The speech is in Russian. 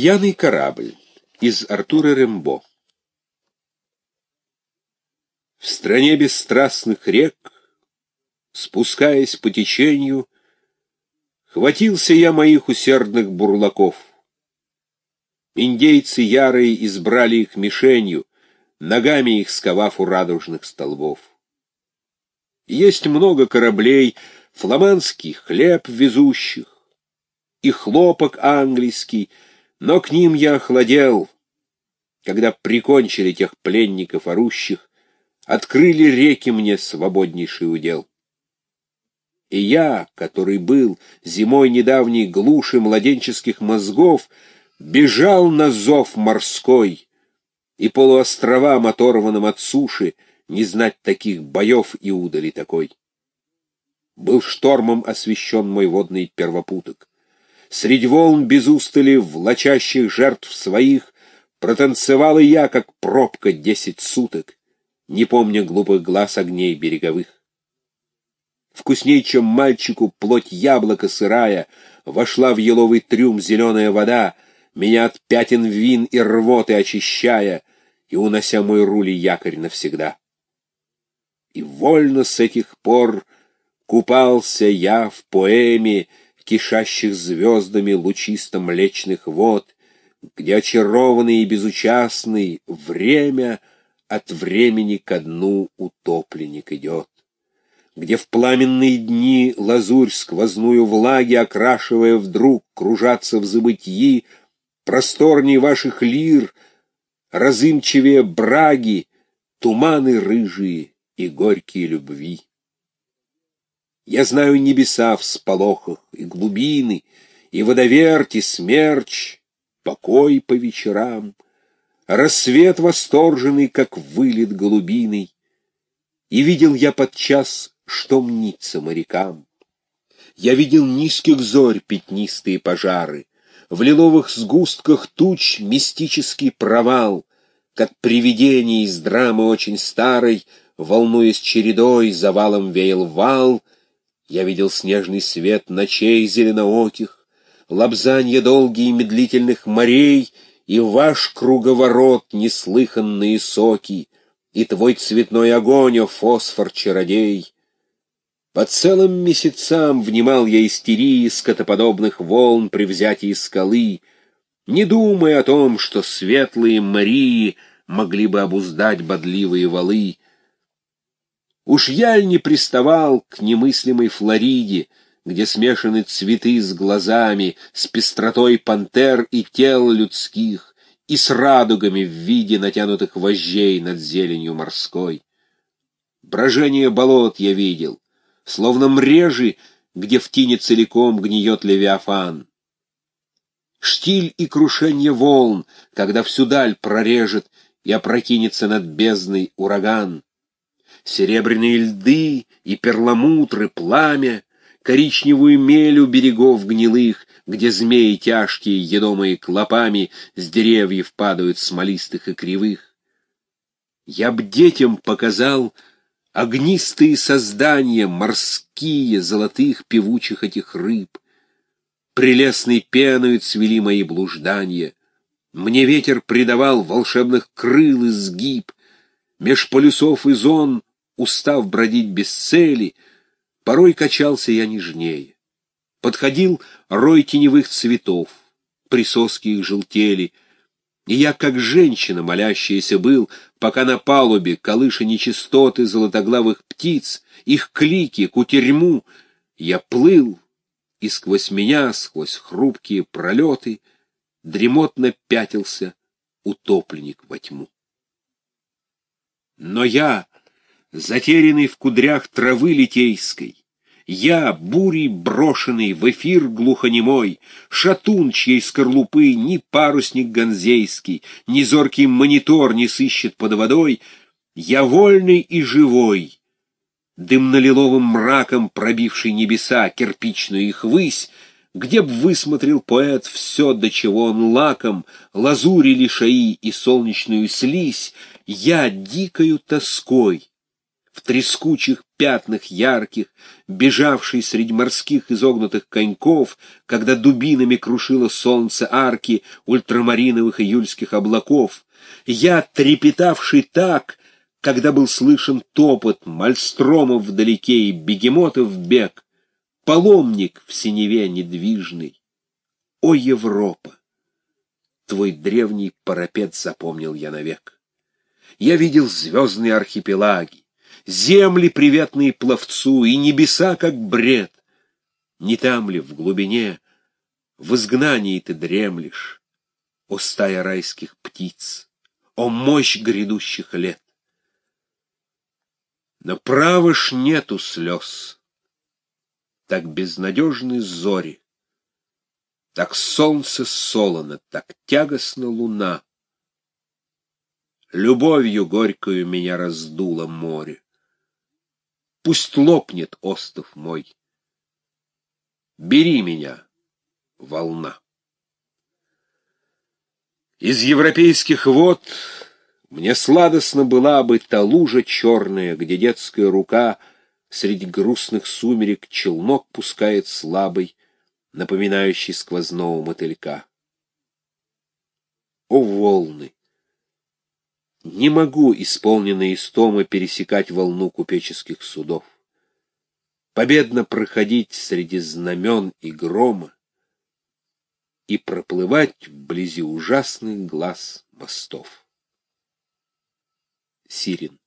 Пьяный корабль из Артура Рембо В стране бесстрастных рек, спускаясь по течению, Хватился я моих усердных бурлаков. Индейцы ярые избрали их мишенью, Ногами их сковав у радужных столбов. Есть много кораблей, фламандский хлеб везущих, И хлопок английский — но к ним я охладел, когда прикончили тех пленников орущих, открыли реки мне свободнейший удел. И я, который был зимой недавней глуши младенческих мозгов, бежал на зов морской, и полуостровам, оторванным от суши, не знать таких боев и удали такой. Был штормом освещен мой водный первопуток. Средь волн без устали, влачащих жертв своих, Протанцевал и я, как пробка, десять суток, Не помня глупых глаз огней береговых. Вкусней, чем мальчику, плоть яблока сырая, Вошла в еловый трюм зеленая вода, Меня от пятен вин и рвоты очищая И унося мой рули якорь навсегда. И вольно с этих пор купался я в поэме, кишащих звездами лучисто-млечных вод, где очарованный и безучастный время от времени ко дну утопленник идет, где в пламенные дни лазурь сквозную влаги, окрашивая вдруг, кружаться в забытии, просторней ваших лир, разымчивее браги, туманы рыжие и горькие любви. Я знаю небеса в сполохах и глубины, И водоверт, смерч, покой по вечерам, Рассвет восторженный, как вылет голубиный, И видел я подчас, что мнится морякам. Я видел низких зорь пятнистые пожары, В лиловых сгустках туч мистический провал, Как привидение из драмы очень старой, Волнуясь чередой, завалом веял вал — я видел снежный свет ночей зеленооких, Лобзанье долгие медлительных морей И ваш круговорот неслыханные соки, И твой цветной огонь, о фосфор-чародей. По целым месяцам внимал я истерии Скотоподобных волн при взятии скалы, Не думая о том, что светлые Марии Могли бы обуздать бодливые валы, Уж я не приставал к немыслимой Флориде, где смешаны цветы с глазами, с пестротой пантер и тел людских, и с радугами в виде натянутых вожжей над зеленью морской. Брожение болот я видел, словно мрежи, где в тине целиком гниет левиафан. Штиль и крушение волн, когда всю даль прорежет и опрокинется над бездной ураган серебряные льды и перламутры, пламя, коричневую мель у берегов гнилых, где змеи тяжкие, едомые клопами, с деревьев падают смолистых и кривых. Я б детям показал огнистые создания, морские, золотых певучих этих рыб. Прелестной пеною цвели мои блуждания. Мне ветер придавал волшебных крыл изгиб, Меж полюсов и зон устав бродить без цели, порой качался я нежнее. Подходил рой теневых цветов, присоски их желтели, и я, как женщина, молящаяся был, пока на палубе колыша нечистоты золотоглавых птиц, их клики, кутерьму, я плыл, и сквозь меня, сквозь хрупкие пролеты, дремотно пятился утопленник во тьму. Но я, затерянный в кудрях травы литейской. Я, бурей брошенный в эфир глухонемой, шатун, чьей скорлупы ни парусник ганзейский, ни зоркий монитор не сыщет под водой, я вольный и живой, дымно-лиловым мраком пробивший небеса, кирпичную их высь, где б высмотрел поэт все, до чего он лаком, лазури лишаи и солнечную слизь, я дикою тоской, в трескучих пятнах ярких, бежавший среди морских изогнутых коньков, когда дубинами крушило солнце арки ультрамариновых июльских облаков, я, трепетавший так, когда был слышен топот мальстромов вдалеке и бегемотов бег, паломник в синеве недвижный. О, Европа! Твой древний парапет запомнил я навек. Я видел звездные архипелаги, земли, приветные пловцу, и небеса, как бред. Не там ли, в глубине, в изгнании ты дремлешь, о стая райских птиц, о мощь грядущих лет? Но право ж нету слез, так безнадежны зори, так солнце солоно, так тягостна луна. Любовью горькою меня раздуло море. Пусть лопнет остов мой. Бери меня, волна. Из европейских вод мне сладостно была бы та лужа черная, где детская рука среди грустных сумерек челнок пускает слабый, напоминающий сквозного мотылька. О, волны! Не могу, исполненный истомы, пересекать волну купеческих судов, победно проходить среди знамен и грома и проплывать вблизи ужасных глаз мостов. Сирин